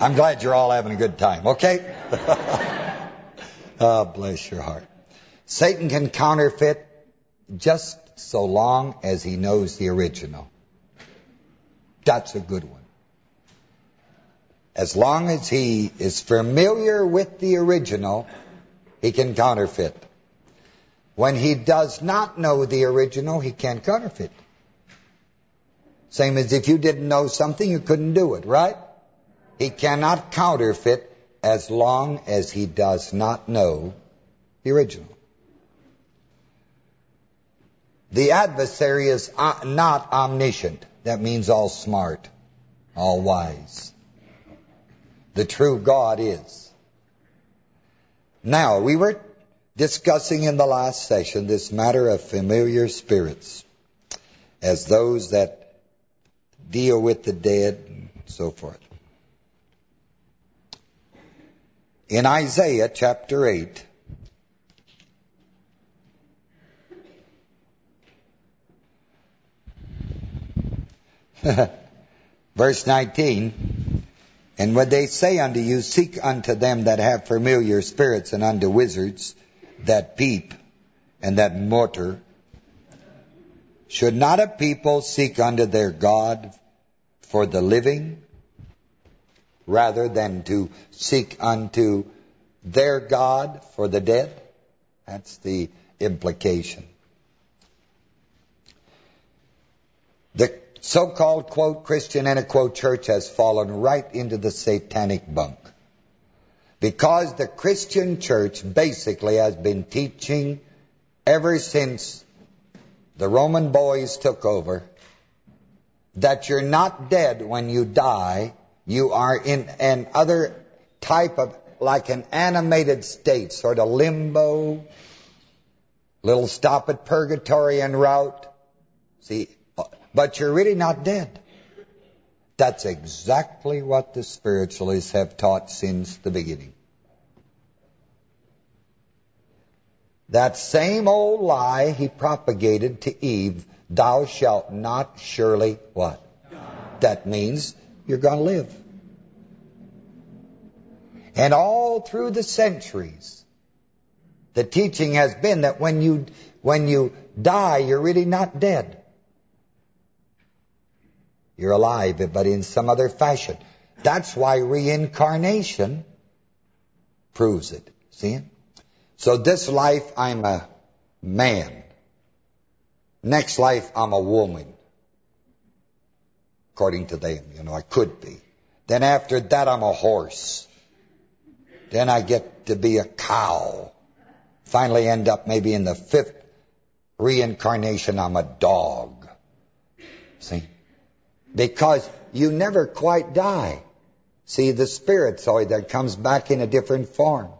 I'm glad you're all having a good time, okay? oh, bless your heart. Satan can counterfeit just so long as he knows the original. That's a good one. As long as he is familiar with the original, he can counterfeit. When he does not know the original, he can't counterfeit. Same as if you didn't know something, you couldn't do it, right? He cannot counterfeit as long as he does not know the original. The adversary is uh, not omniscient. That means all smart, all wise. The true God is. Now, we were discussing in the last session this matter of familiar spirits as those that deal with the dead and so forth. In Isaiah chapter 8, Verse 19, And when they say unto you, Seek unto them that have familiar spirits, and unto wizards that peep, and that mortar, should not a people seek unto their God for the living, rather than to seek unto their God for the dead? That's the implication. The so-called, quote, Christian and a quote church has fallen right into the satanic bunk. Because the Christian church basically has been teaching ever since the Roman boys took over that you're not dead when you die. You are in an other type of, like an animated state, sort of limbo, little stop at purgatory and route. See, but you're really not dead. That's exactly what the spiritualists have taught since the beginning. That same old lie he propagated to Eve, thou shalt not surely what? That means you're going to live. And all through the centuries, the teaching has been that when you when you die, you're really not dead. You're alive, but in some other fashion. That's why reincarnation proves it. See? So this life, I'm a man. Next life, I'm a woman. According to them, you know, I could be. Then after that, I'm a horse. Then I get to be a cow. Finally end up maybe in the fifth reincarnation, I'm a dog. See? Because you never quite die. See, the spirit soul that comes back in a different form.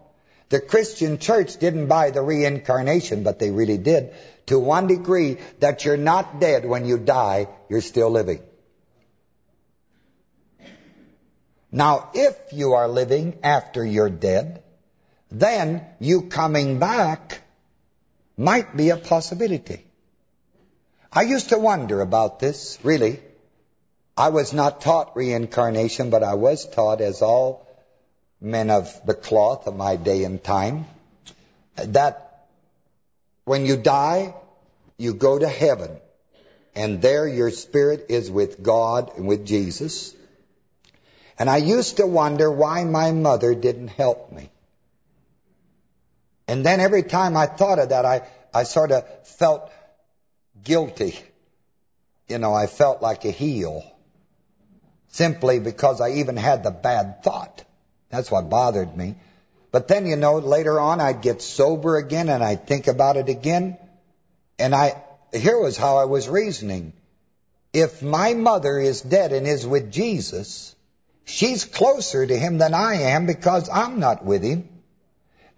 The Christian church didn't buy the reincarnation, but they really did, to one degree that you're not dead when you die, you're still living. Now, if you are living after you're dead, then you coming back might be a possibility. I used to wonder about this, really. I was not taught reincarnation, but I was taught, as all men of the cloth of my day and time, that when you die, you go to heaven. And there your spirit is with God and with Jesus. And I used to wonder why my mother didn't help me. And then every time I thought of that, I, I sort of felt guilty. You know, I felt like a heel simply because I even had the bad thought. That's what bothered me. But then, you know, later on I'd get sober again and I'd think about it again. And I here was how I was reasoning. If my mother is dead and is with Jesus, she's closer to him than I am because I'm not with him.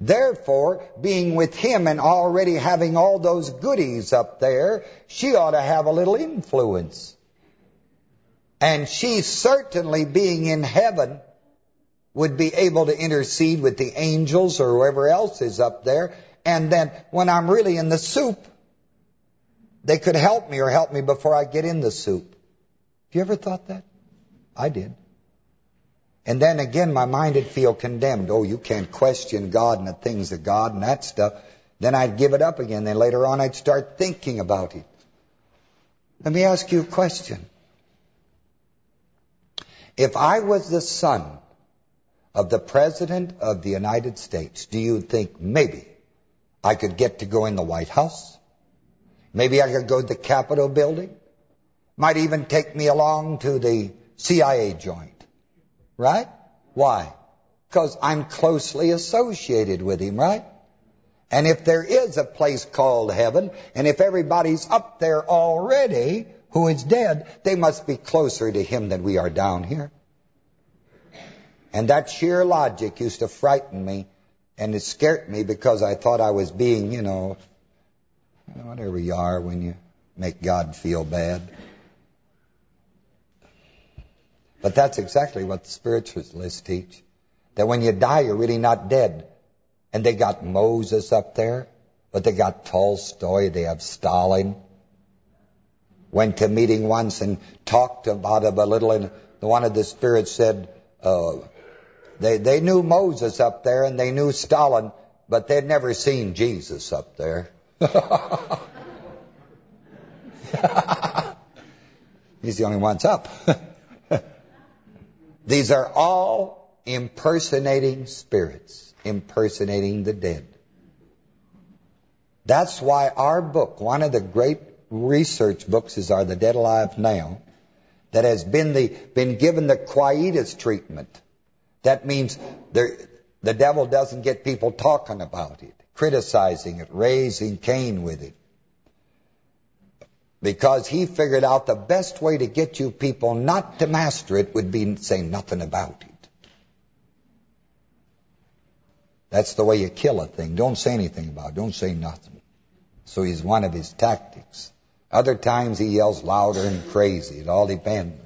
Therefore, being with him and already having all those goodies up there, she ought to have a little influence. And she certainly being in heaven would be able to intercede with the angels or whoever else is up there. And then when I'm really in the soup, they could help me or help me before I get in the soup. Have you ever thought that? I did. And then again, my mind would feel condemned. Oh, you can't question God and the things of God and that stuff. Then I'd give it up again. Then later on, I'd start thinking about it. Let me ask you a question. If I was the son of the President of the United States, do you think maybe I could get to go in the White House? Maybe I could go to the Capitol building? Might even take me along to the CIA joint. Right? Why? Because I'm closely associated with him, right? And if there is a place called heaven, and if everybody's up there already who is dead, they must be closer to him than we are down here. And that sheer logic used to frighten me, and it scared me because I thought I was being, you know, whatever you are when you make God feel bad. But that's exactly what the spiritualists teach. That when you die, you're really not dead. And they got Moses up there, but they got Tolstoy, they have Stalin. Went to a meeting once and talked about it a little, and one of the spirits said, uh, they, they knew Moses up there and they knew Stalin, but they'd never seen Jesus up there. He's the only one's up. These are all impersonating spirits, impersonating the dead. That's why our book, one of the great research books is Are the Dead Alive Now, that has been the been given the quietus treatment. That means the, the devil doesn't get people talking about it, criticizing it, raising Cain with it because he figured out the best way to get you people not to master it would be say nothing about it. That's the way you kill a thing. Don't say anything about it. Don't say nothing. So he's one of his tactics. Other times he yells louder and crazy. It all depends.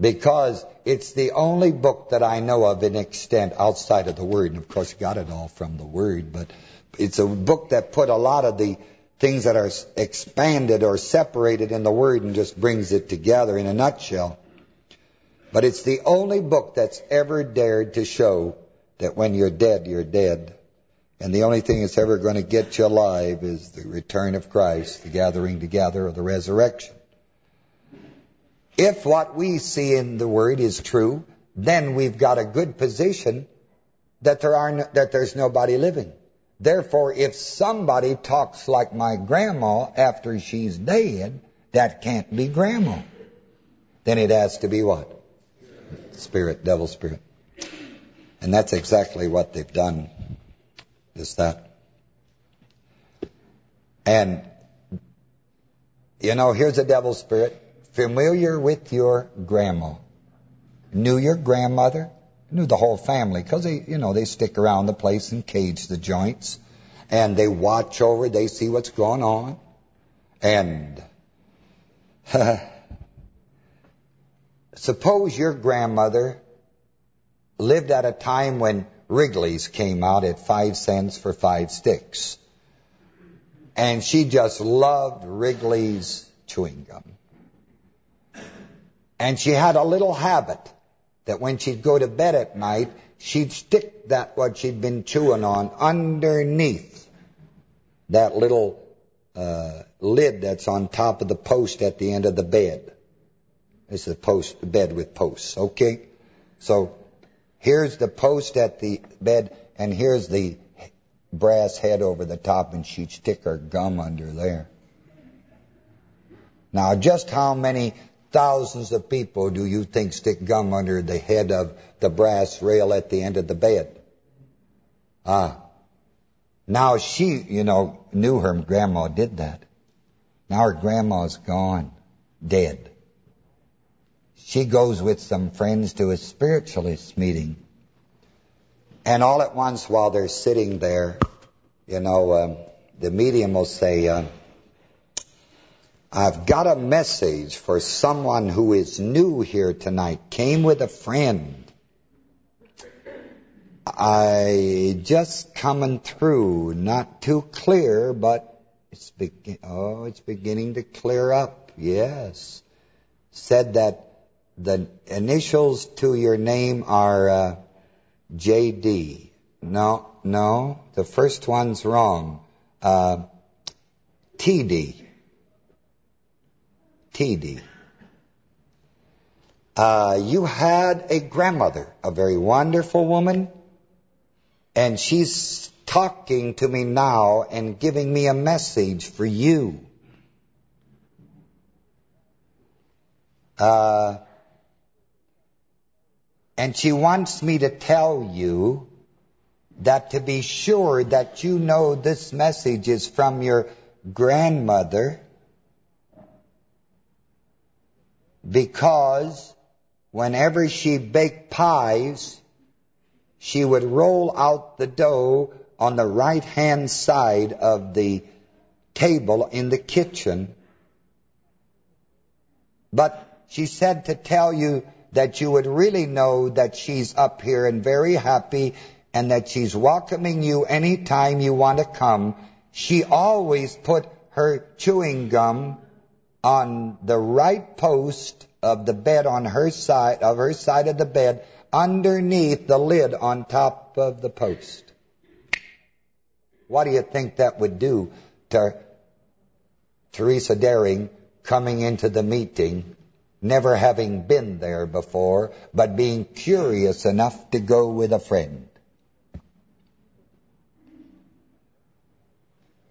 Because it's the only book that I know of in extent outside of the Word. And of course, you got it all from the Word. But it's a book that put a lot of the things that are expanded or separated in the Word and just brings it together in a nutshell. But it's the only book that's ever dared to show that when you're dead, you're dead. And the only thing that's ever going to get you alive is the return of Christ, the gathering together, or the resurrection. If what we see in the Word is true, then we've got a good position that there are no, that there's nobody living. Therefore, if somebody talks like my grandma after she's dead, that can't be grandma. Then it has to be what? Spirit, devil spirit. And that's exactly what they've done, is that. And, you know, here's a devil spirit, familiar with your grandma. Knew your grandmother, knew the whole family because they, you know, they stick around the place and cage the joints, and they watch over. They see what's going on, and suppose your grandmother lived at a time when Wrigley's came out at five cents for five sticks, and she just loved Wrigley's chewing gum, and she had a little habit that when she'd go to bed at night, she'd stick that what she'd been chewing on underneath that little uh, lid that's on top of the post at the end of the bed. It's a post bed with posts, okay? So here's the post at the bed, and here's the brass head over the top, and she'd stick her gum under there. Now, just how many thousands of people do you think stick gum under the head of the brass rail at the end of the bed? Ah. Now she, you know, knew her grandma did that. Now her grandma's gone, dead. She goes with some friends to a spiritualist meeting. And all at once while they're sitting there, you know, um, the medium will say, uh, I've got a message for someone who is new here tonight, came with a friend. I just coming through, not too clear, but It's begin oh, it's beginning to clear up. Yes. Said that the initials to your name are uh, JD. No, no, the first one's wrong. Uh, TD. TD. Uh, you had a grandmother, a very wonderful woman, and she's talking to me now and giving me a message for you. Uh, and she wants me to tell you that to be sure that you know this message is from your grandmother because whenever she baked pies, she would roll out the dough on the right-hand side of the table in the kitchen. But she said to tell you that you would really know that she's up here and very happy and that she's welcoming you anytime you want to come. She always put her chewing gum on the right post of the bed on her side of her side of the bed underneath the lid on top of the post. What do you think that would do to Teresa Daring coming into the meeting, never having been there before, but being curious enough to go with a friend?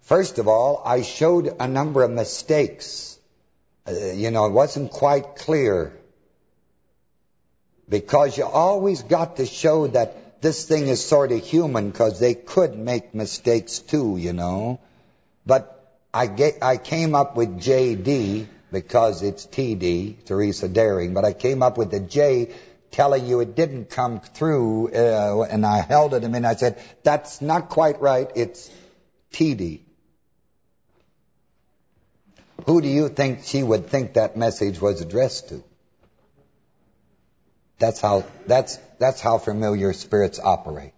First of all, I showed a number of mistakes. Uh, you know, it wasn't quite clear. Because you always got to show that this thing is sort of human because they could make mistakes too, you know. But I, get, I came up with J.D. because it's T.D., Teresa Daring, but I came up with the J telling you it didn't come through, uh, and I held it a minute. I said, that's not quite right, it's T.D. Who do you think she would think that message was addressed to? That's how that's that's how familiar spirits operate.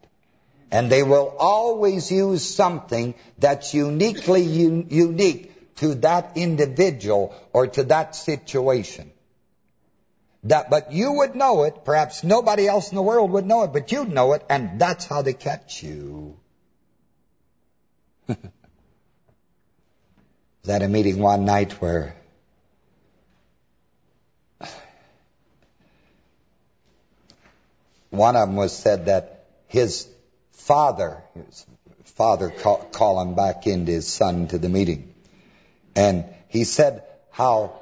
And they will always use something that's uniquely un unique to that individual or to that situation. That, but you would know it. Perhaps nobody else in the world would know it, but you'd know it, and that's how they catch you. was at a meeting one night where one of them was said that his father, his father call, call him back into his son to the meeting. And he said how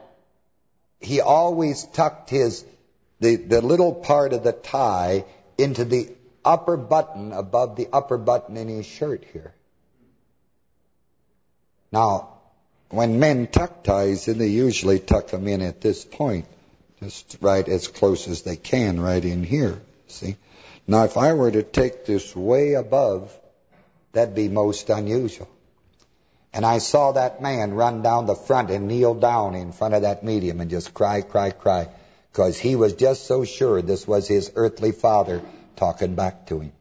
he always tucked his the, the little part of the tie into the upper button above the upper button in his shirt here. Now, when men tuck ties in, they usually tuck them in at this point, just right as close as they can, right in here. See? Now, if I were to take this way above, that'd be most unusual. And I saw that man run down the front and kneel down in front of that medium and just cry, cry, cry, because he was just so sure this was his earthly father talking back to him.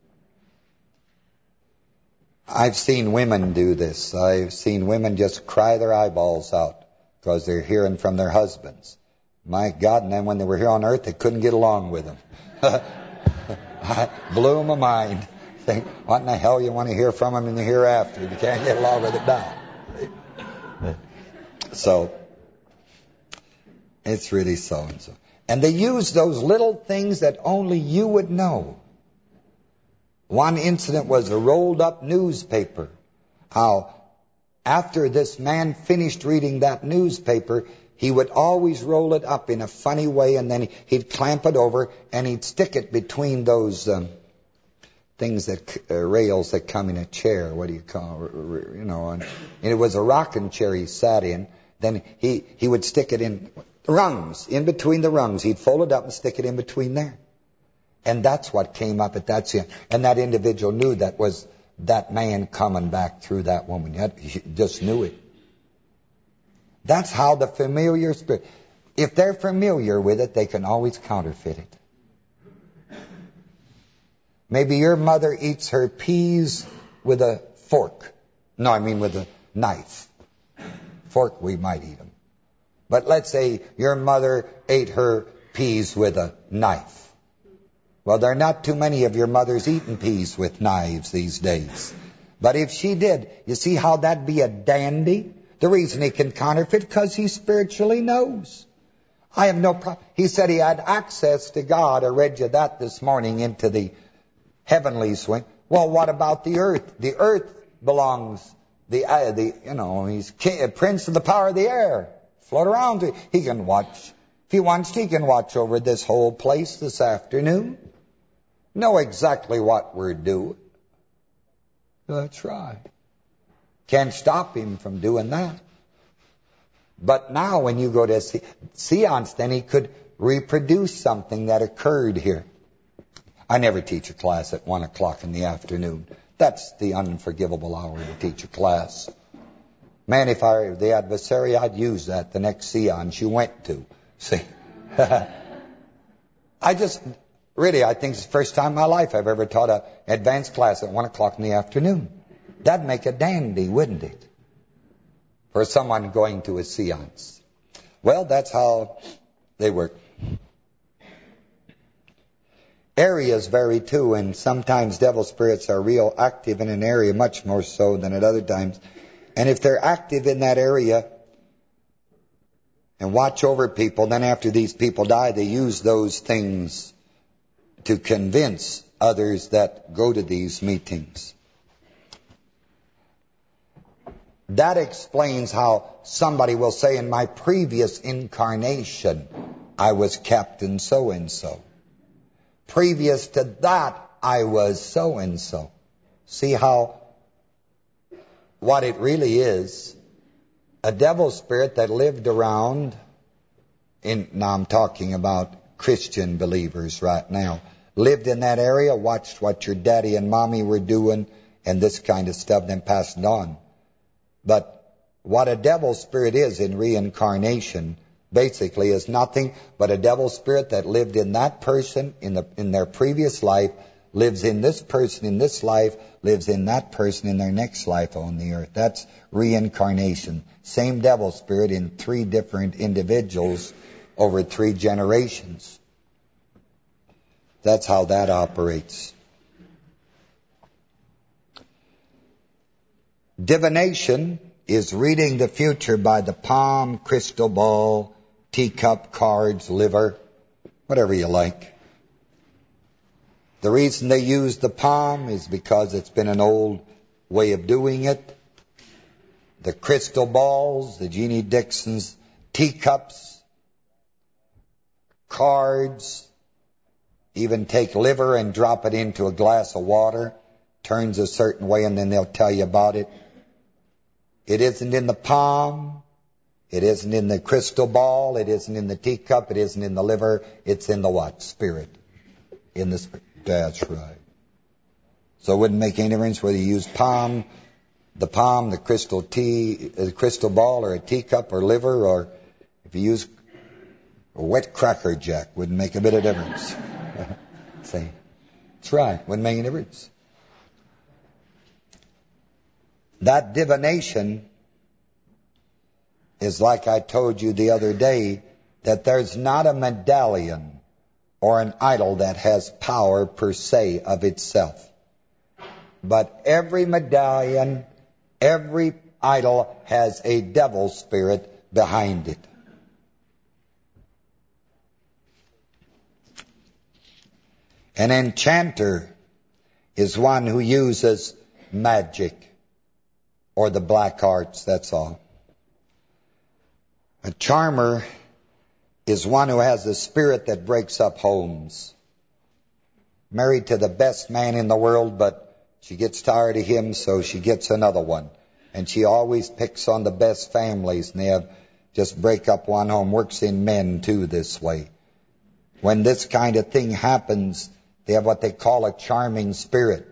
I've seen women do this. I've seen women just cry their eyeballs out because they're hearing from their husbands. My God, and then when they were here on earth, they couldn't get along with them. I blew my mind. Think, what in the hell you want to hear from them in the hereafter? You can't get along with it now. So, it's really so-and-so. And they use those little things that only you would know. One incident was a rolled up newspaper. How after this man finished reading that newspaper, he would always roll it up in a funny way and then he'd clamp it over and he'd stick it between those um, things that, uh, rails that come in a chair. What do you call? You know, and, and it was a rocking chair he sat in. Then he, he would stick it in rungs, in between the rungs. He'd fold it up and stick it in between there. And that's what came up at that scene. And that individual knew that was that man coming back through that woman. He just knew it. That's how the familiar spirit, if they're familiar with it, they can always counterfeit it. Maybe your mother eats her peas with a fork. No, I mean with a knife. fork, we might eat them. But let's say your mother ate her peas with a knife. Well, there are not too many of your mothers eating peas with knives these days. But if she did, you see how that'd be a dandy? The reason he can counterfeit, because he spiritually knows. I have no problem. He said he had access to God. I read you that this morning into the heavenly swing. Well, what about the earth? The earth belongs, the, uh, the you know, he's king, prince of the power of the air. Float around. He can watch. If he wants to, he can watch over this whole place this afternoon. Know exactly what we're doing. That's right. Can't stop him from doing that. But now when you go to see seance, then he could reproduce something that occurred here. I never teach a class at 1 o'clock in the afternoon. That's the unforgivable hour to teach a class. Man, if I were the adversary, I'd use that the next seance you went to. See? I just, really, I think it's the first time in my life I've ever taught an advanced class at 1 o'clock in the afternoon. That'd make a dandy, wouldn't it? For someone going to a seance. Well, that's how they work. Areas vary too, and sometimes devil spirits are real active in an area, much more so than at other times. And if they're active in that area and watch over people, then after these people die, they use those things to convince others that go to these meetings. That explains how somebody will say, in my previous incarnation, I was Captain so-and-so. Previous to that, I was so-and-so. See how, what it really is, a devil spirit that lived around, in now I'm talking about Christian believers right now, lived in that area, watched what your daddy and mommy were doing, and this kind of stuff, then passed on. But what a devil spirit is in reincarnation basically is nothing but a devil spirit that lived in that person in the in their previous life, lives in this person in this life, lives in that person in their next life on the earth. That's reincarnation. Same devil spirit in three different individuals over three generations. That's how that operates. Divination is reading the future by the palm, crystal ball, teacup, cards, liver, whatever you like. The reason they use the palm is because it's been an old way of doing it. The crystal balls, the Jeannie Dixon's teacups, cards, even take liver and drop it into a glass of water, turns a certain way, and then they'll tell you about it. It isn't in the palm. It isn't in the crystal ball. It isn't in the teacup. It isn't in the liver. It's in the what? Spirit. In the spirit. That's right. So it wouldn't make any difference whether you use palm, the palm, the crystal tea, the crystal ball, or a teacup, or liver, or if you use a wet cracker jack, wouldn't make a bit of difference. See? That's right. Wouldn't make any difference. That divination is like I told you the other day, that there's not a medallion or an idol that has power per se of itself. But every medallion, every idol has a devil spirit behind it. An enchanter is one who uses magic or the black arts, that's all. A charmer is one who has a spirit that breaks up homes. Married to the best man in the world, but she gets tired of him, so she gets another one. And she always picks on the best families, and they have just break up one home. Works in men, too, this way. When this kind of thing happens, they have what they call a charming spirit.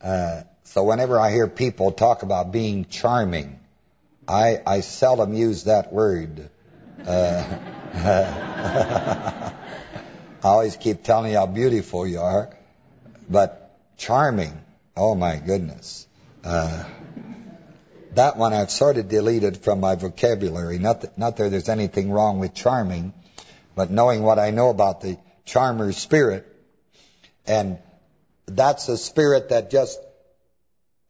Uh, so whenever I hear people talk about being charming, I, I seldom use that word. Uh, I always keep telling you how beautiful you are. But charming, oh my goodness. Uh, that one I've sort of deleted from my vocabulary. Not that, not that there's anything wrong with charming, but knowing what I know about the charmer's spirit, and that's a spirit that just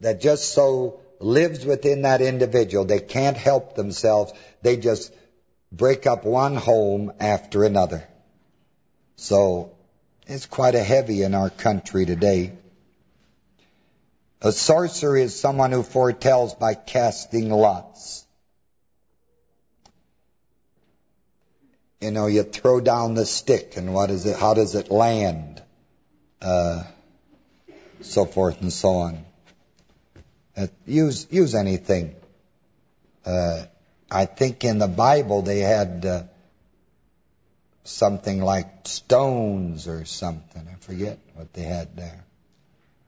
that just so lives within that individual. They can't help themselves. They just break up one home after another. So it's quite a heavy in our country today. A sorcerer is someone who foretells by casting lots. You know, you throw down the stick, and what is it? How does it land? Uh, so forth and so on. Uh, use use anything. Uh, I think in the Bible they had uh, something like stones or something. I forget what they had there.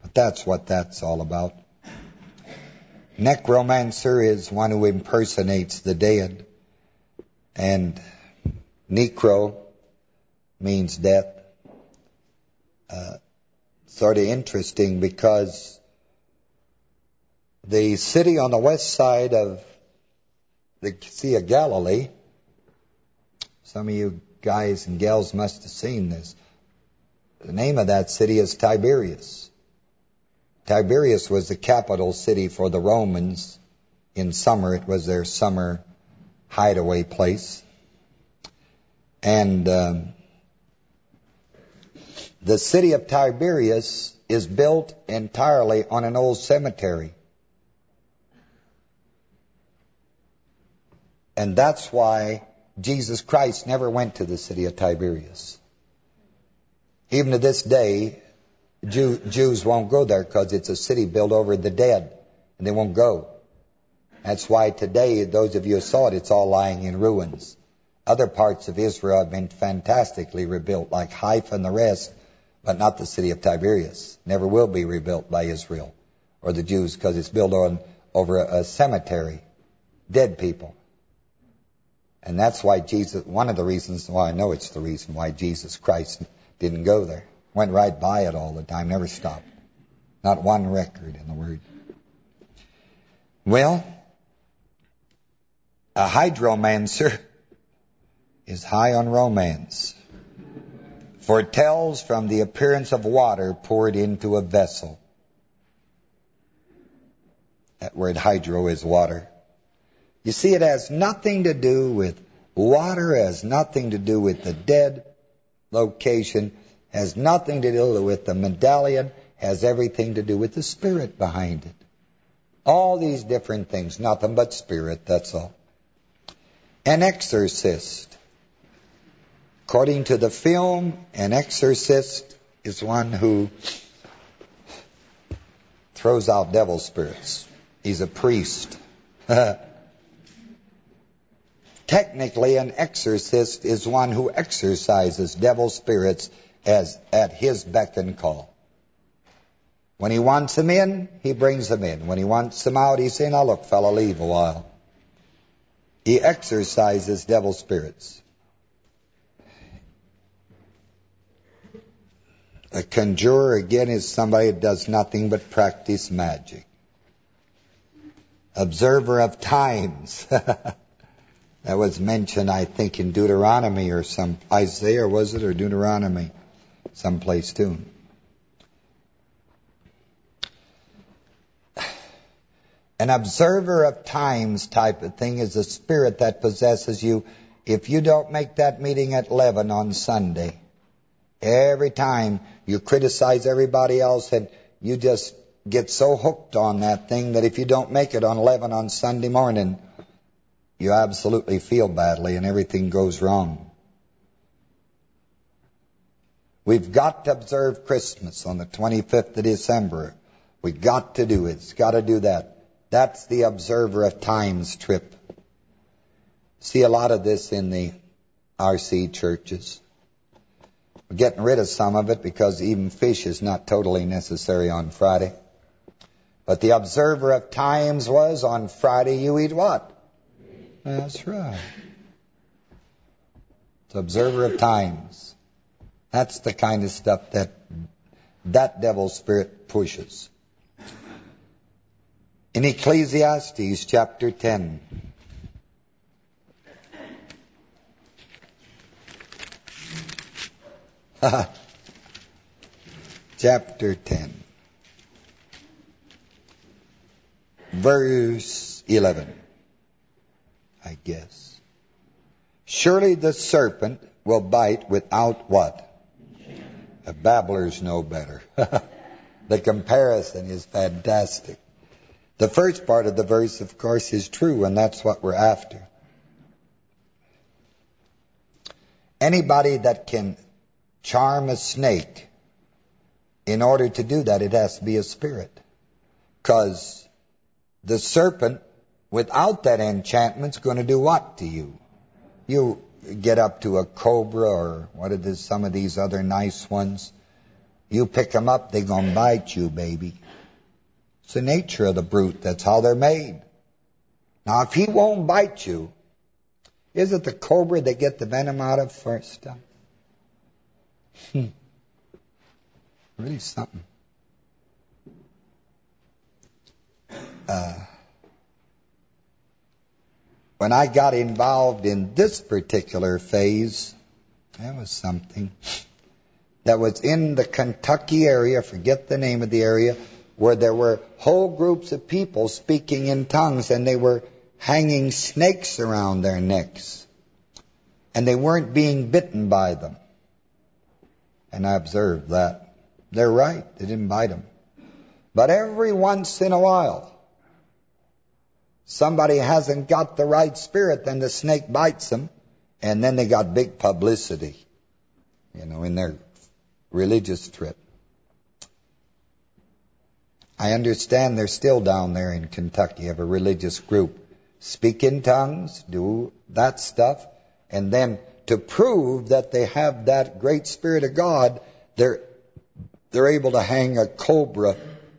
But that's what that's all about. Necromancer is one who impersonates the dead. And necro means death. Uh, sort of interesting because the city on the west side of the Sea of Galilee, some of you guys and gals must have seen this. The name of that city is Tiberias. Tiberias was the capital city for the Romans. In summer, it was their summer hideaway place. And um, the city of Tiberias is built entirely on an old cemetery. And that's why Jesus Christ never went to the city of Tiberias. Even to this day, Jew, Jews won't go there because it's a city built over the dead, and they won't go. That's why today, those of you who saw it, it's all lying in ruins. Other parts of Israel have been fantastically rebuilt, like Haifa and the rest, but not the city of Tiberias. Never will be rebuilt by Israel or the Jews because it's built on over a, a cemetery, dead people. And that's why Jesus, one of the reasons, well, I know it's the reason why Jesus Christ didn't go there. Went right by it all the time, never stopped. Not one record in the Word. Well, a hydromancer is high on romance. Foretells from the appearance of water poured into a vessel. That word hydro is water. You see, it has nothing to do with water, has nothing to do with the dead location has nothing to do with the medallion, has everything to do with the spirit behind it. All these different things, nothing but spirit, that's all. An exorcist. According to the film, an exorcist is one who throws out devil spirits. He's a priest. Technically, an exorcist is one who exorcises devil spirits as at his beck and call. When he wants them in, he brings them in. When he wants them out, he says, now look, fella, leave a while. He exorcises devil spirits. A conjurer, again, is somebody that does nothing but practice magic. Observer of times. that was mentioned, I think, in Deuteronomy or some, Isaiah, was it, or Deuteronomy? someplace too. An observer of times type of thing is a spirit that possesses you. If you don't make that meeting at 11 on Sunday, every time you criticize everybody else and you just get so hooked on that thing that if you don't make it on 11 on Sunday morning, you absolutely feel badly and everything goes wrong. We've got to observe Christmas on the 25th of December. We've got to do it. It's got to do that. That's the observer of times trip. See a lot of this in the RC churches. We're getting rid of some of it because even fish is not totally necessary on Friday. But the observer of times was on Friday you eat what? That's right. It's observer of times. That's the kind of stuff that that devil spirit pushes. In Ecclesiastes chapter 10. chapter 10. Verse 11. Guess. Surely the serpent will bite without what? The babblers know better. the comparison is fantastic. The first part of the verse, of course, is true, and that's what we're after. Anybody that can charm a snake, in order to do that, it has to be a spirit. Because the serpent, without that enchantment, is going to do what to you? You get up to a cobra or what are some of these other nice ones. You pick them up, they're going to bite you, baby. It's the nature of the brute. That's how they're made. Now, if he won't bite you, is it the cobra they get the venom out of first? Hmm. Really something. Uh, when I got involved in this particular phase, that was something that was in the Kentucky area, forget the name of the area, where there were whole groups of people speaking in tongues and they were hanging snakes around their necks. And they weren't being bitten by them. And I observed that. They're right. They didn't bite them. But every once in a while, somebody hasn't got the right spirit, then the snake bites them, and then they got big publicity, you know, in their religious trip. I understand they're still down there in Kentucky, have a religious group. Speak in tongues, do that stuff, and then to prove that they have that great Spirit of God, they're they're able to hang a cobra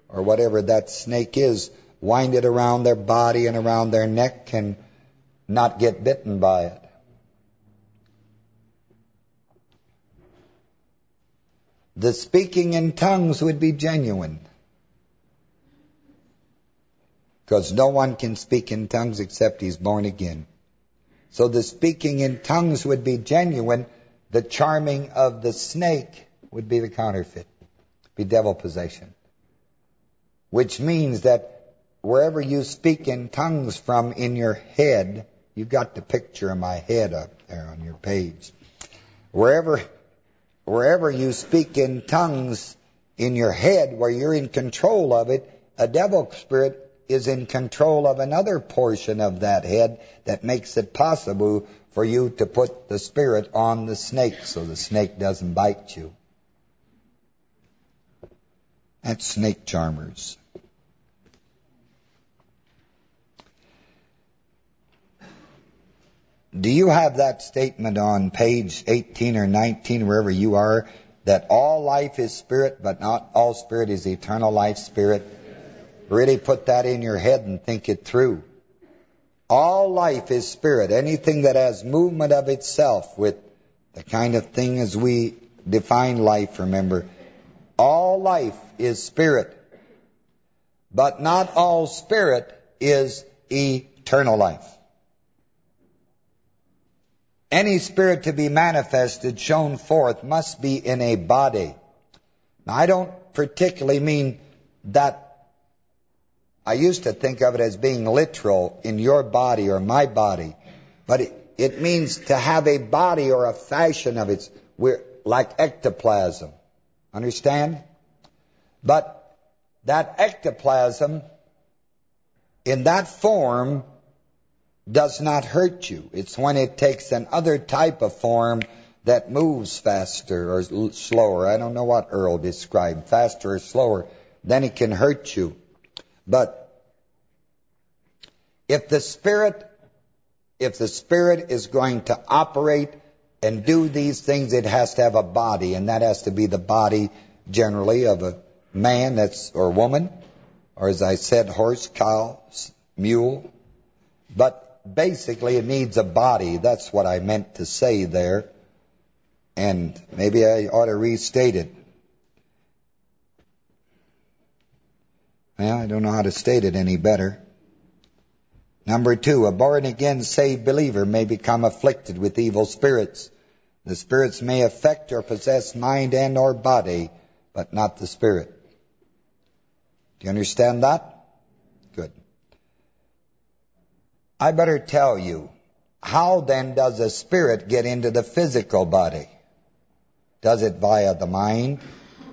or whatever that snake is, wind it around their body and around their neck and not get bitten by it. The speaking in tongues would be genuine. Because no one can speak in tongues except he's born again. So the speaking in tongues would be genuine. The charming of the snake would be the counterfeit, be devil possession. Which means that wherever you speak in tongues from in your head, you've got the picture of my head up there on your page. Wherever, wherever you speak in tongues in your head, where you're in control of it, a devil spirit is in control of another portion of that head that makes it possible for you to put the spirit on the snake so the snake doesn't bite you. That's snake charmers. Do you have that statement on page 18 or 19, wherever you are, that all life is spirit, but not all spirit is eternal life spirit? Really put that in your head and think it through. All life is spirit. Anything that has movement of itself with the kind of thing as we define life, remember. All life is spirit. But not all spirit is eternal life. Any spirit to be manifested, shown forth, must be in a body. Now, I don't particularly mean that I used to think of it as being literal in your body or my body. But it, it means to have a body or a fashion of its, we're like ectoplasm. Understand? But that ectoplasm, in that form, does not hurt you. It's when it takes another type of form that moves faster or slower. I don't know what Earl described, faster or slower. Then it can hurt you. But if the Spirit, if the Spirit is going to operate and do these things, it has to have a body, and that has to be the body generally of a man that's or woman, or as I said, horse, cow, mule. But basically it needs a body. That's what I meant to say there. And maybe I ought to restate it. Well, I don't know how to state it any better. Number two, a born-again saved believer may become afflicted with evil spirits. The spirits may affect or possess mind and or body, but not the spirit. Do you understand that? Good. I better tell you, how then does a spirit get into the physical body? Does it via the mind?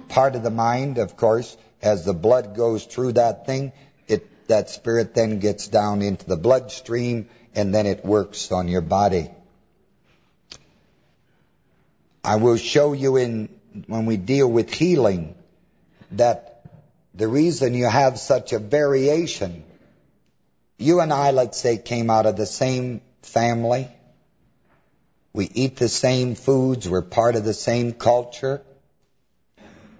Part of the mind, of course, as the blood goes through that thing, it that spirit then gets down into the bloodstream and then it works on your body. I will show you in when we deal with healing that the reason you have such a variation, you and I, let's say, came out of the same family. We eat the same foods. We're part of the same culture.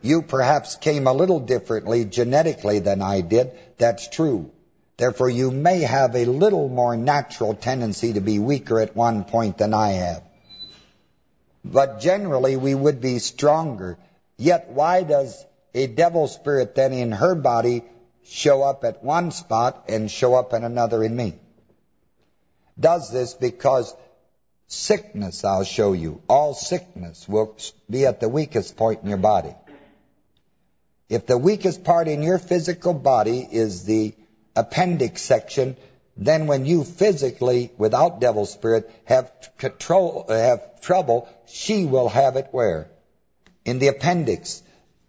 You perhaps came a little differently genetically than I did. That's true. Therefore, you may have a little more natural tendency to be weaker at one point than I have. But generally, we would be stronger. Yet, why does a devil spirit then in her body show up at one spot and show up in another in me? Does this because sickness, I'll show you, all sickness will be at the weakest point in your body. If the weakest part in your physical body is the appendix section, then when you physically, without devil spirit, have control, have trouble, she will have it where? In the appendix.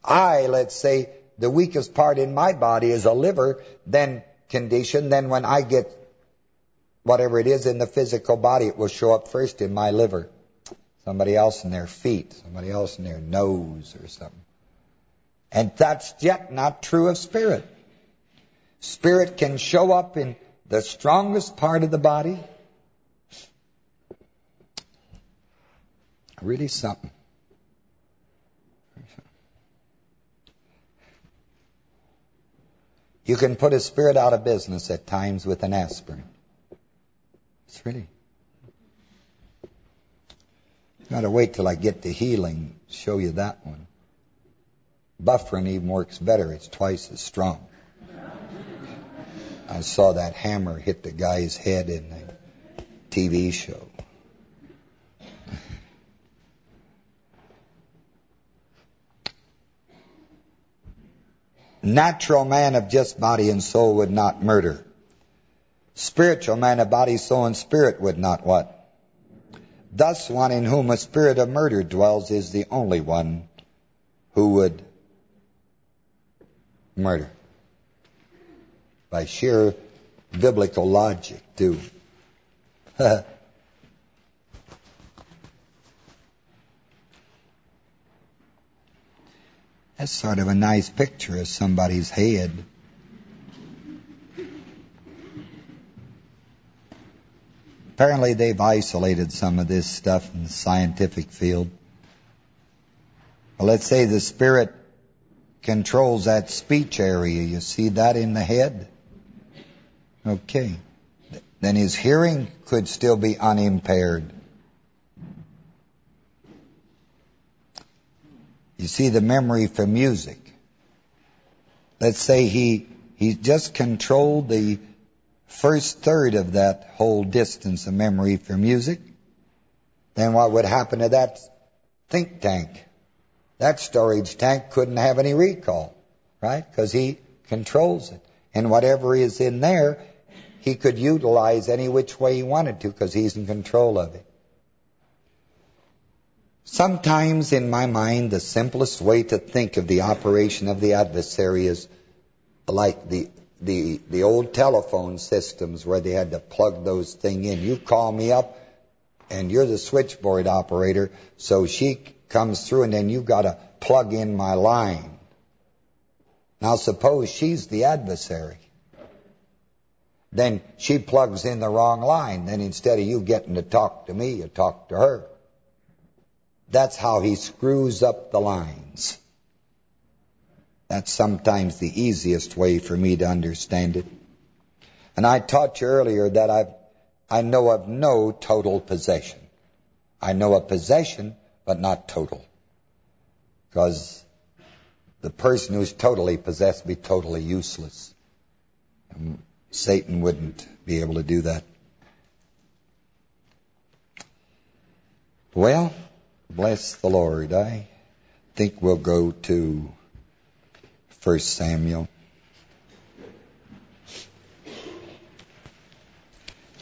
I, let's say, the weakest part in my body is a liver, then condition, then when I get whatever it is in the physical body, it will show up first in my liver. Somebody else in their feet, somebody else in their nose or something. And that's yet not true of spirit. Spirit can show up in the strongest part of the body. Really something. You can put a spirit out of business at times with an aspirin. It's really... Got to wait till I get to healing, show you that one. Bufferin even works better. It's twice as strong. I saw that hammer hit the guy's head in the TV show. Natural man of just body and soul would not murder. Spiritual man of body, soul, and spirit would not what? Thus one in whom a spirit of murder dwells is the only one who would murder. By sheer biblical logic, too. That's sort of a nice picture of somebody's head. Apparently they've isolated some of this stuff in the scientific field. Let's say the spirit controls that speech area. You see that in the head? Okay. Then his hearing could still be unimpaired. You see the memory for music. Let's say he he just controlled the first third of that whole distance of memory for music, then what would happen to that think tank? That storage tank couldn't have any recall, right? Because he controls it. And whatever is in there, he could utilize any which way he wanted to because he's in control of it. Sometimes in my mind, the simplest way to think of the operation of the adversary is like the the the old telephone systems where they had to plug those thing in. You call me up, and you're the switchboard operator, so she comes through, and then you got to plug in my line. Now suppose she's the adversary. Then she plugs in the wrong line. Then instead of you getting to talk to me, you talk to her. That's how he screws up the lines. That's sometimes the easiest way for me to understand it. And I taught you earlier that I I know of no total possession. I know of possession, but not total. Because the person who's totally possessed would be totally useless. And Satan wouldn't be able to do that. Well, bless the Lord. I think we'll go to First Samuel.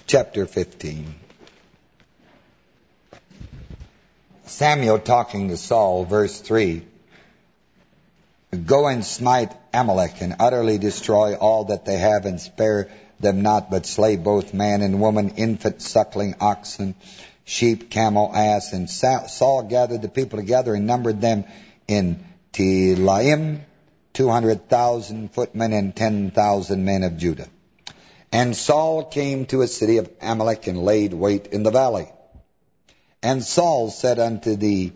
Chapter 15. Samuel talking to Saul, verse 3. Go and smite Amalek and utterly destroy all that they have and spare them not, but slay both man and woman, infant, suckling, oxen, sheep, camel, ass. And Saul gathered the people together and numbered them in Telaim, 200,000 footmen and 10,000 men of Judah. And Saul came to a city of Amalek and laid wait in the valley. And Saul said unto the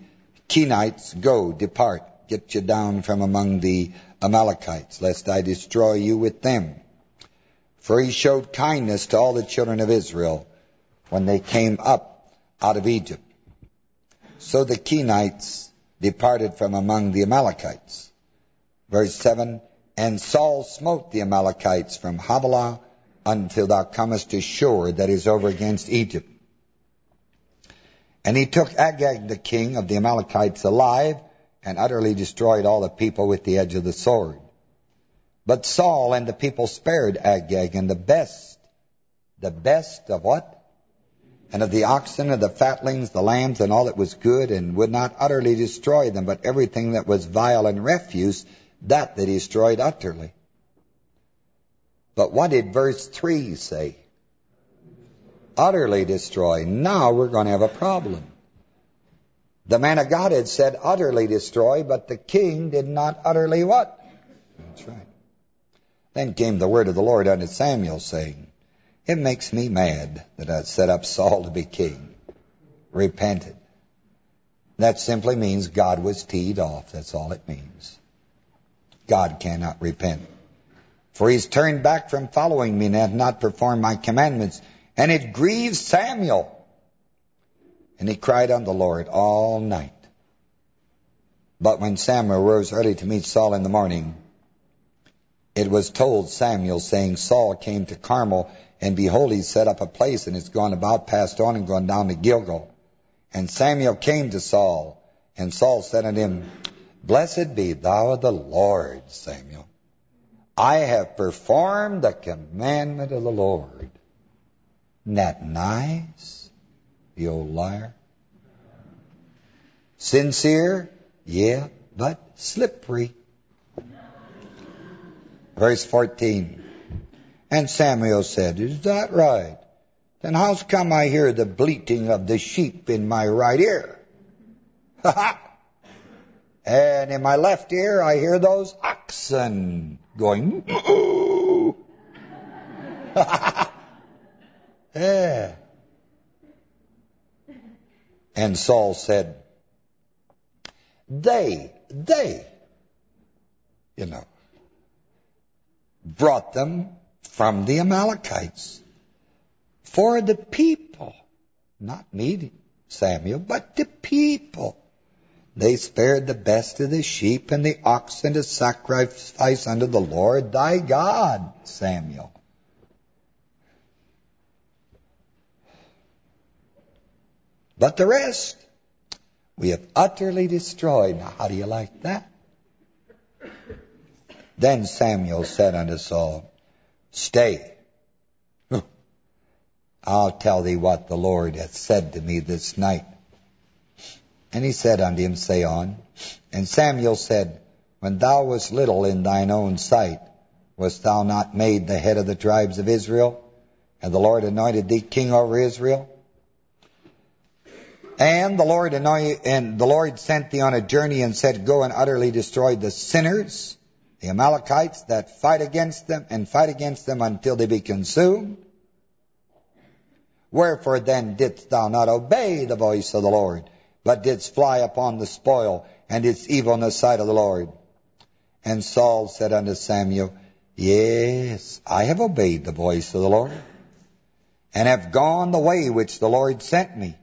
Kenites, Go, depart, get you down from among the Amalekites, lest I destroy you with them. For he showed kindness to all the children of Israel when they came up out of Egypt. So the Kenites departed from among the Amalekites. Verse 7, And Saul smote the Amalekites from Havilah until thou comest to Shur that is over against Egypt. And he took Agag the king of the Amalekites alive and utterly destroyed all the people with the edge of the sword. But Saul and the people spared Agag and the best, the best of what? And of the oxen, of the fatlings, the lambs, and all that was good, and would not utterly destroy them, but everything that was vile and refuse that they destroyed utterly. But what did verse 3 say? Utterly destroy. Now we're going to have a problem. The man of God had said utterly destroy, but the king did not utterly what? That's right. Then came the word of the Lord unto Samuel, saying, It makes me mad that I set up Saul to be king. Repented. That simply means God was teed off. That's all it means. God cannot repent. For he's turned back from following me and hath not performed my commandments. And it grieves Samuel. And he cried unto the Lord all night. But when Samuel rose early to meet Saul in the morning, it was told Samuel, saying, Saul came to Carmel, and behold, he set up a place, and is gone about, passed on, and gone down to Gilgal. And Samuel came to Saul, and Saul said unto him, Blessed be thou the Lord, Samuel. I have performed the commandment of the Lord. Isn't that nice? The old liar. Sincere? Yeah, but slippery. Verse 14. And Samuel said, Is that right? Then how's come I hear the bleating of the sheep in my right ear? Ha ha! And in my left ear, I hear those oxen going, ooh! Ha ha! yeah. And Saul said, they, they, you know, brought them from the Amalekites for the people, not me, Samuel, but the people. They spared the best of the sheep and the oxen to sacrifice unto the Lord thy God, Samuel. But the rest we have utterly destroyed. Now, how do you like that? Then Samuel said unto Saul, Stay. I'll tell thee what the Lord hath said to me this night. And he said unto him, Say on. And Samuel said, When thou wast little in thine own sight, wast thou not made the head of the tribes of Israel? And the Lord anointed thee king over Israel? And the Lord anointed, and the Lord sent thee on a journey and said, Go and utterly destroy the sinners, the Amalekites that fight against them, and fight against them until they be consumed. Wherefore then didst thou not obey the voice of the Lord? but didst fly upon the spoil, and didst evil in the sight of the Lord. And Saul said unto Samuel, Yes, I have obeyed the voice of the Lord, and have gone the way which the Lord sent me,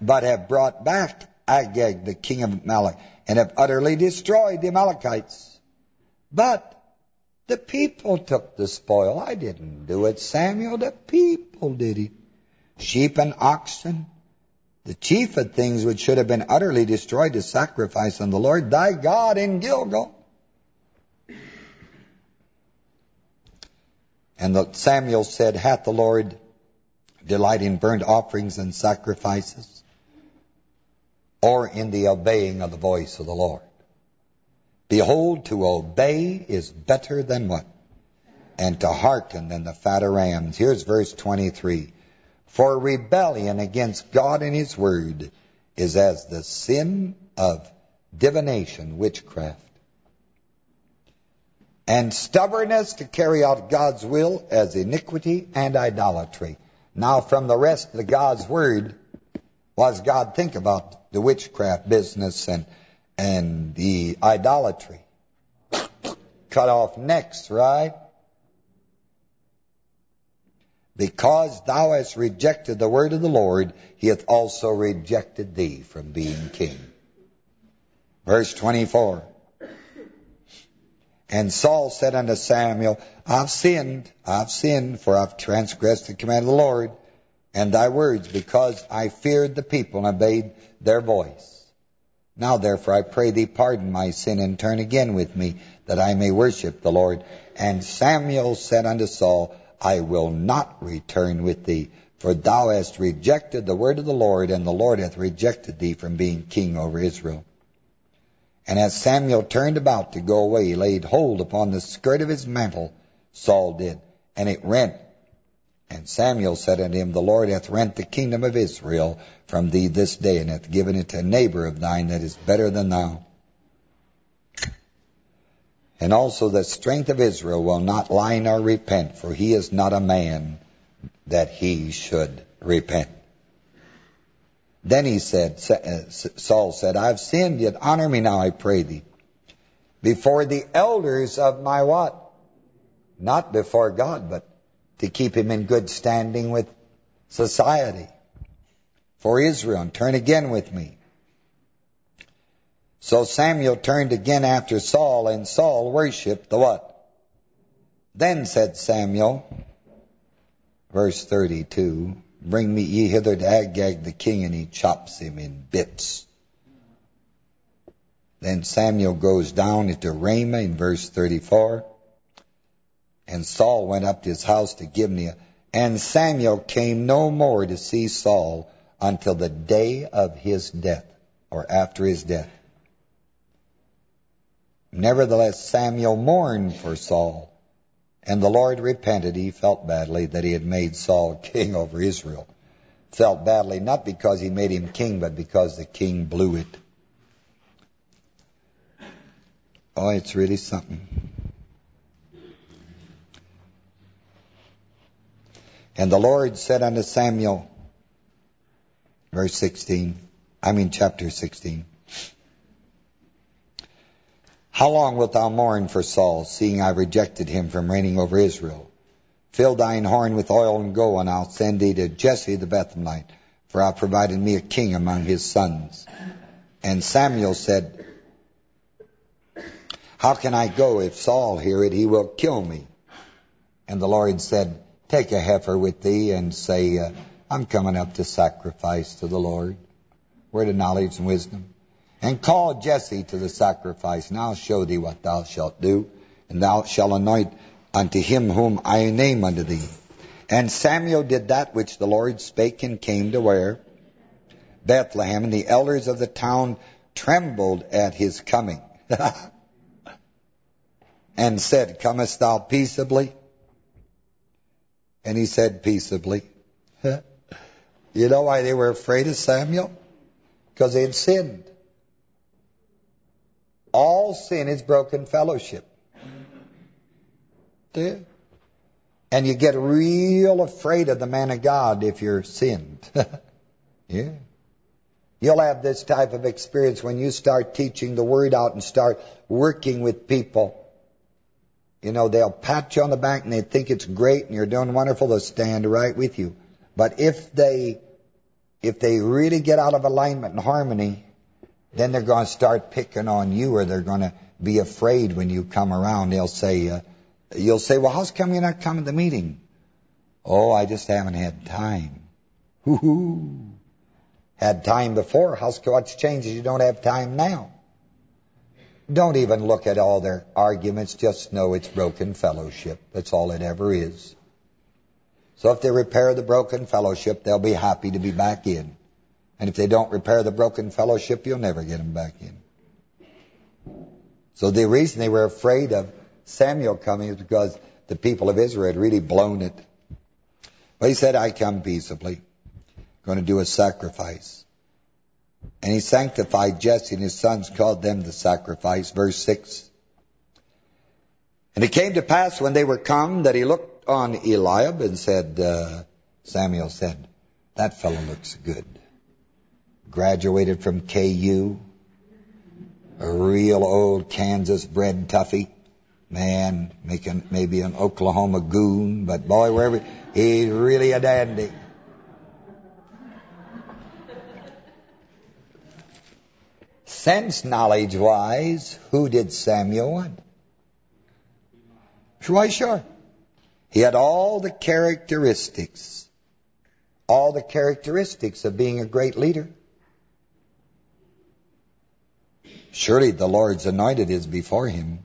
but have brought back Agag, the king of Amalek, and have utterly destroyed the Amalekites. But the people took the spoil. I didn't do it, Samuel. The people did it. Sheep and oxen, the chief of things which should have been utterly destroyed to sacrifice on the Lord thy God in Gilgal. And the, Samuel said, Hath the Lord delight in burnt offerings and sacrifices, or in the obeying of the voice of the Lord? Behold, to obey is better than what? And to hearken than the fat of rams. Here's verse 23. For rebellion against God and His Word is as the sin of divination, witchcraft. And stubbornness to carry out God's will as iniquity and idolatry. Now from the rest of God's Word, what God think about the witchcraft business and and the idolatry. Cut off next, right? Because thou hast rejected the word of the Lord, he hath also rejected thee from being king. Verse 24. And Saul said unto Samuel, I've sinned, I've sinned, for I've transgressed the command of the Lord and thy words, because I feared the people and obeyed their voice. Now therefore I pray thee pardon my sin and turn again with me, that I may worship the Lord. And Samuel said unto Saul, I will not return with thee, for thou hast rejected the word of the Lord, and the Lord hath rejected thee from being king over Israel. And as Samuel turned about to go away, he laid hold upon the skirt of his mantle, Saul did, and it rent and Samuel said unto him, The Lord hath rent the kingdom of Israel from thee this day, and hath given it to a neighbor of thine that is better than thou. And also the strength of Israel will not lie nor repent, for he is not a man that he should repent. Then he said, uh, Saul said, I have sinned, yet honor me now, I pray thee, before the elders of my what? Not before God, but to keep him in good standing with society for Israel and turn again with me. So Samuel turned again after Saul, and Saul worshipped the what? Then said Samuel, verse 32, Bring me ye hither to Agag the king, and he chops him in bits. Then Samuel goes down into Ramah in verse 34, and Saul went up to his house to Gibeah. And Samuel came no more to see Saul until the day of his death, or after his death. Nevertheless, Samuel mourned for Saul, and the Lord repented. He felt badly that he had made Saul king over Israel. Felt badly not because he made him king, but because the king blew it. Oh, it's really something. And the Lord said unto Samuel, verse 16, I mean chapter 16, How long wilt thou mourn for Saul, seeing I rejected him from reigning over Israel? Fill thine horn with oil and go, and I'll send thee to Jesse the Bethlehemite, for I have provided me a king among his sons. And Samuel said, How can I go? If Saul hear it, he will kill me. And the Lord said, take a heifer with thee and say, uh, I'm coming up to sacrifice to the Lord. Word of knowledge and wisdom. And call Jesse to the sacrifice, and I'll show thee what thou shalt do. And thou shalt anoint unto him whom I name unto thee. And Samuel did that which the Lord spake and came to where? Bethlehem. And the elders of the town trembled at his coming. and said, Comest thou peaceably? And he said peaceably. you know why they were afraid of Samuel? Because they had sinned. All sin is broken fellowship. And you get real afraid of the man of God if you're sinned. yeah. You'll have this type of experience when you start teaching the Word out and start working with people you know, they'll pat you on the back and they think it's great and you're doing wonderful. They'll stand right with you. But if they if they really get out of alignment and harmony, then they're going to start picking on you or they're going to be afraid when you come around. They'll say, uh, you'll say, well, how's come you're not coming to the meeting? Oh, I just haven't had time. Hoo-hoo. Had time before. How's what's changed you don't have time now? Don't even look at all their arguments. Just know it's broken fellowship. That's all it ever is. So if they repair the broken fellowship, they'll be happy to be back in. And if they don't repair the broken fellowship, you'll never get them back in. So the reason they were afraid of Samuel coming is because the people of Israel had really blown it. But he said, I come peaceably, I'm going to do a sacrifice. And he sanctified Jesse and his sons, called them the sacrifice. Verse 6. And it came to pass when they were come that he looked on Eliab and said, uh, Samuel said, that fellow looks good. Graduated from KU, a real old Kansas bred toughie. Man, making maybe an Oklahoma goon, but boy, wherever he's really a dandy. Sense knowledge-wise, who did Samuel want? Sure. He had all the characteristics, all the characteristics of being a great leader. Surely the Lord's anointed is before him.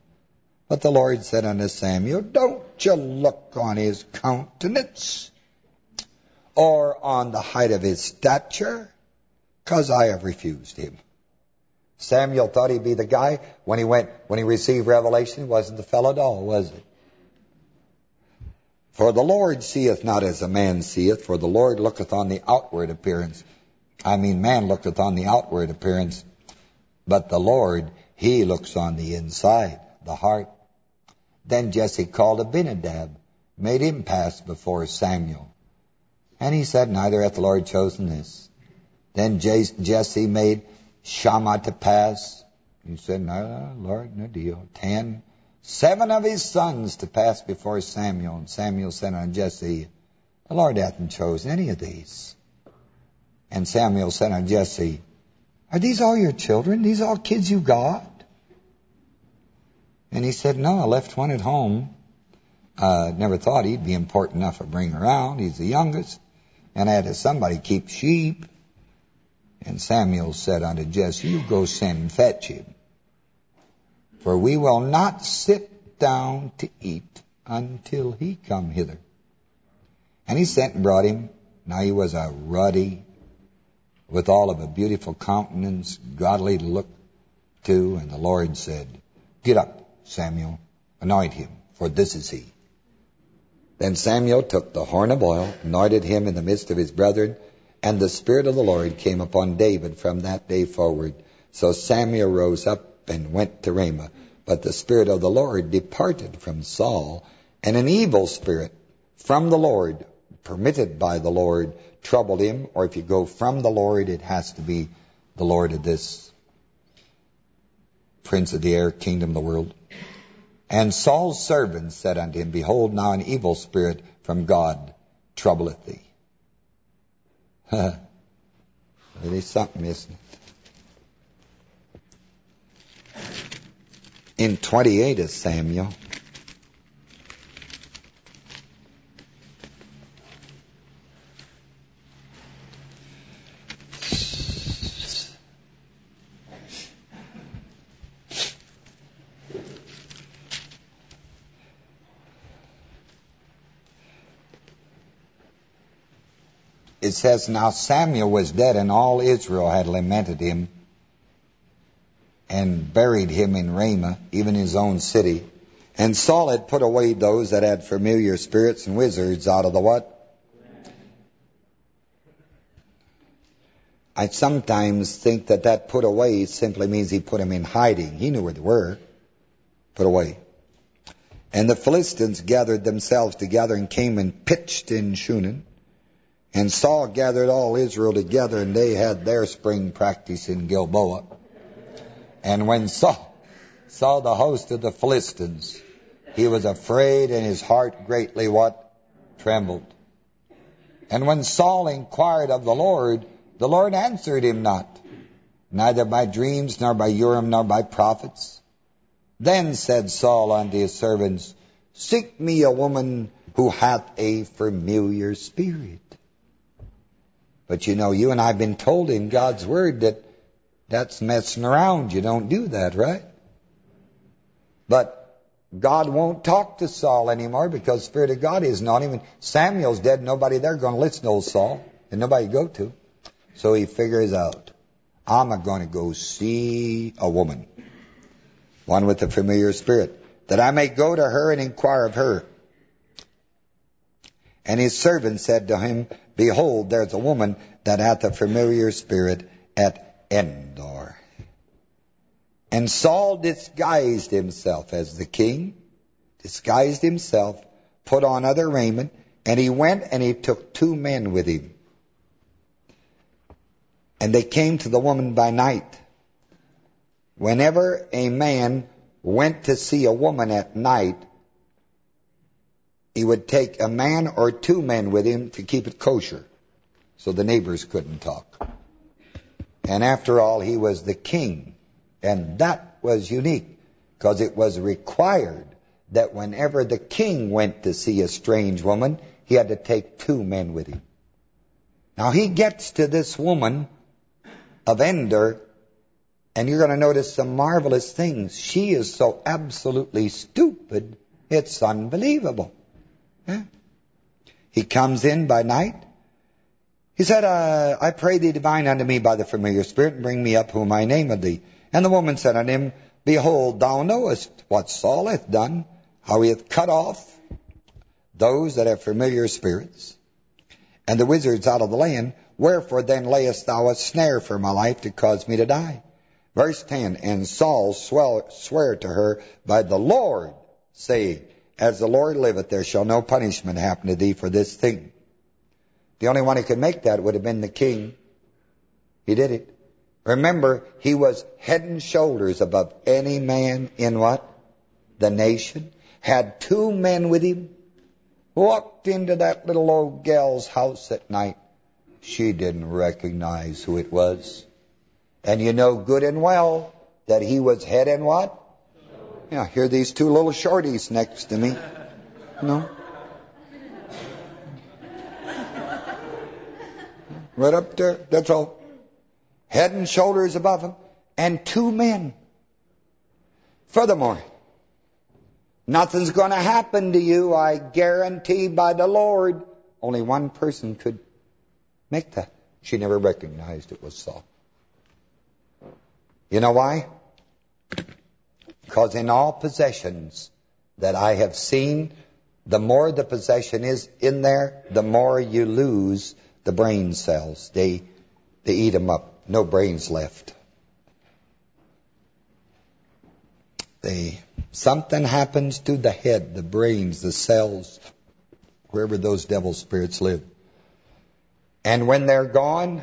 But the Lord said unto Samuel, Don't you look on his countenance, or on the height of his stature, because I have refused him. Samuel thought he'd be the guy. When he went, when he received revelation, wasn't the fellow at all, was it? For the Lord seeth not as a man seeth, for the Lord looketh on the outward appearance. I mean, man looketh on the outward appearance, but the Lord, he looks on the inside, the heart. Then Jesse called Abinadab, made him pass before Samuel. And he said, Neither hath the Lord chosen this. Then Jesse made Shammah to pass. He said, no, Lord, no deal. Ten, seven of his sons to pass before Samuel. And Samuel said unto Jesse, the Lord hath chosen any of these. And Samuel said unto Jesse, Are these all your children? These all kids you got? And he said, No, I left one at home. Uh, never thought he'd be important enough to bring around. He's the youngest. And I had somebody keep sheep. And Samuel said unto Jesse, You go send and fetch him. For we will not sit down to eat until he come hither. And he sent and brought him. Now he was a ruddy, with all of a beautiful countenance, godly to look to. And the Lord said, Get up, Samuel, anoint him, for this is he. Then Samuel took the horn of oil, anointed him in the midst of his brethren, and the Spirit of the Lord came upon David from that day forward. So Samuel rose up and went to Ramah. But the Spirit of the Lord departed from Saul, and an evil spirit from the Lord, permitted by the Lord, troubled him. Or if you go from the Lord, it has to be the Lord of this prince of the air, kingdom of the world. And Saul's servants said unto him, Behold, now an evil spirit from God troubleth thee. There's something, isn't it? In 28 of Samuel, it says, Now Samuel was dead, and all Israel had lamented him and buried him in Ramah, even his own city. And Saul had put away those that had familiar spirits and wizards out of the what? I sometimes think that that put away simply means he put them in hiding. He knew where they were. Put away. And the Philistines gathered themselves together and came and pitched in Shunem. And Saul gathered all Israel together, and they had their spring practice in Gilboa. And when Saul saw the host of the Philistines, he was afraid, and his heart greatly what? Trembled. And when Saul inquired of the Lord, the Lord answered him not. neither by dreams, nor by Urim, nor by prophets. Then said Saul unto his servants, Seek me a woman who hath a familiar spirit. But you know, you and I have been told in God's Word that that's messing around. You don't do that, right? But God won't talk to Saul anymore because the Spirit of God is not even... Samuel's dead, nobody there going to listen to old Saul, and nobody go to. So he figures out, I'm going to go see a woman, one with a familiar spirit, that I may go to her and inquire of her. And his servant said to him, Behold, there's a woman that hath a familiar spirit at Endor. And Saul disguised himself as the king, disguised himself, put on other raiment, and he went and he took two men with him. And they came to the woman by night. Whenever a man went to see a woman at night, he would take a man or two men with him to keep it kosher, so the neighbors couldn't talk. And after all, he was the king and that was unique because it was required that whenever the king went to see a strange woman, he had to take two men with him. Now he gets to this woman of Endor, and you're going to notice some marvelous things. She is so absolutely stupid, it's unbelievable. Yeah? He comes in by night. He said, uh, I pray thee divine unto me by the familiar spirit, and bring me up whom I name of thee. And the woman said unto him, Behold, thou knowest what Saul hath done, how he hath cut off those that have familiar spirits, and the wizards out of the land. Wherefore then layest thou a snare for my life to cause me to die? Verse 10, And Saul sware to her by the Lord, saying, As the Lord liveth, there shall no punishment happen to thee for this thing. The only one who could make that would have been the king. He did it. Remember, he was head and shoulders above any man in what? The nation. Had two men with him. Walked into that little old gal's house at night. She didn't recognize who it was. And you know good and well that he was head and what? Yeah, here these two little shorties next to me. No? Right up there, that's all head and shoulders above him, and two men. Furthermore, nothing's going to happen to you, I guarantee by the Lord. Only one person could make that. She never recognized it was Saul. You know why? Because in all possessions that I have seen, the more the possession is in there, the more you lose the brain cells. They, they eat them up no brains left. They, something happens to the head, the brains, the cells, wherever those devil spirits live. And when they're gone,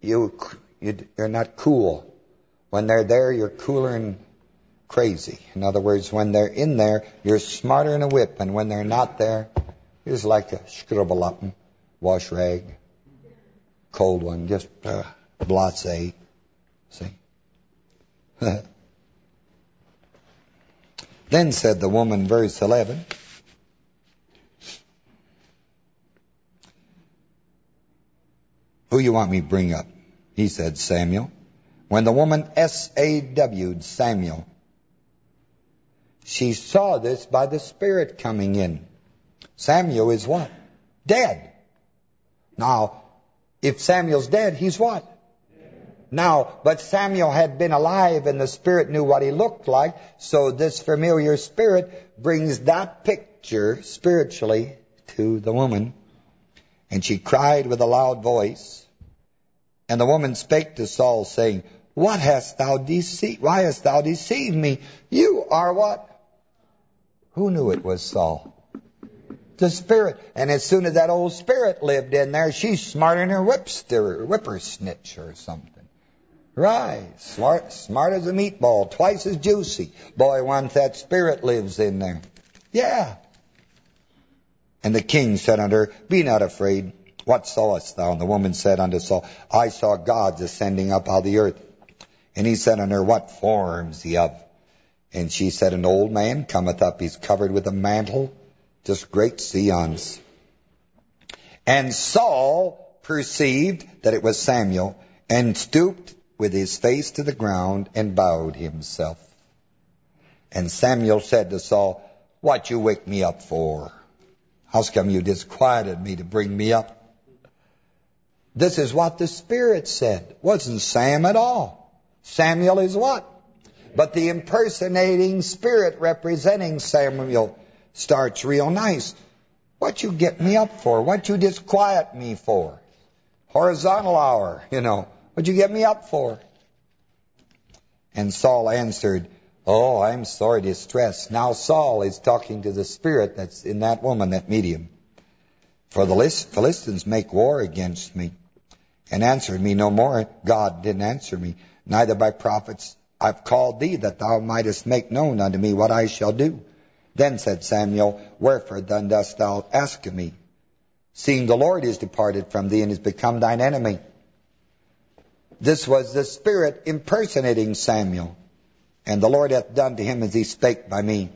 you, you, you're not cool. When they're there, you're cooler and crazy. In other words, when they're in there, you're smarter than a whip. And when they're not there, just like a scribble up wash rag, cold one, just... Uh, blase. See? then said the woman, verse 11, Who you want me bring up? He said, Samuel. When the woman S-A-W'd Samuel, she saw this by the Spirit coming in. Samuel is what? Dead. Now, if Samuel's dead, he's what? Now, but Samuel had been alive and the Spirit knew what he looked like, so this familiar spirit brings that picture spiritually to the woman. And she cried with a loud voice. And the woman spake to Saul, saying, What hast thou deceived? Why hast thou deceived me? You are what? Who knew it was Saul? The spirit. And as soon as that old spirit lived in there, she's smarter than her whipster, whippersnitch or something. Right. Smart, smart as a meatball. Twice as juicy. Boy, once that spirit lives in there. Yeah. And the king said unto her, Be not afraid. What sawest thou? And the woman said unto Saul, I saw gods ascending up out of the earth. And he said unto her, What forms he of? And she said, An old man cometh up, he's covered with a mantle, just great seons. And Saul perceived that it was Samuel, and stooped with his face to the ground, and bowed himself. And Samuel said to Saul, What you wake me up for? How's come you disquieted me to bring me up? This is what the Spirit said. wasn't Sam at all. Samuel is what? But the impersonating spirit representing Samuel starts real nice. What you get me up for? What you disquiet me for? Horizontal hour, you know. What you get me up for? And Saul answered, Oh, I'm sorely distressed. Now Saul is talking to the spirit that's in that woman, that medium. For the Philistines make war against me and answered me no more. God didn't answer me. Neither by prophets I've called thee that thou mightest make known unto me what I shall do. Then said Samuel, Wherefore then dost thou ask of me? Seeing the Lord is departed from thee and is become thine enemy. This was the Spirit impersonating Samuel. And the Lord hath done to him as he spake by me.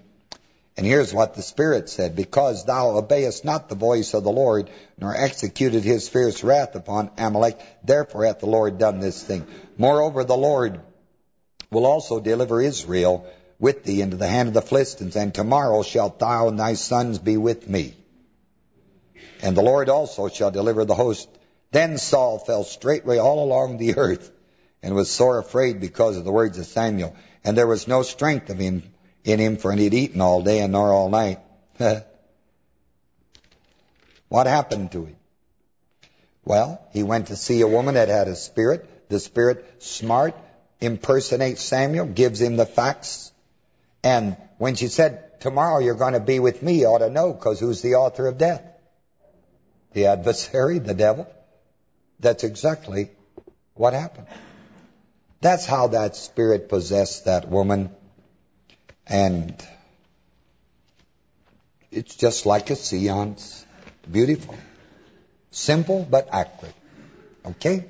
And here's what the Spirit said, Because thou obeyest not the voice of the Lord, nor executed his fierce wrath upon Amalek, therefore hath the Lord done this thing. Moreover, the Lord will also deliver Israel with thee into the hand of the Philistines, and tomorrow shalt thou and thy sons be with me. And the Lord also shall deliver the host. Then Saul fell straightway all along the earth, and was sore afraid because of the words of Samuel. And there was no strength of him in him, for he had eaten all day and nor all night. what happened to him? Well, he went to see a woman that had a spirit. The spirit, smart, impersonates Samuel, gives him the facts. And when she said, tomorrow you're going to be with me, you ought to know, because who's the author of death? The adversary, the devil. That's exactly what happened. That's how that spirit possessed that woman. And it's just like a seance. Beautiful. Simple but accurate. Okay?